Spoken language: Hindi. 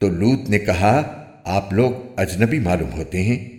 तो लूत ने कहा आप लोग अजनबी मालूम होते हैं।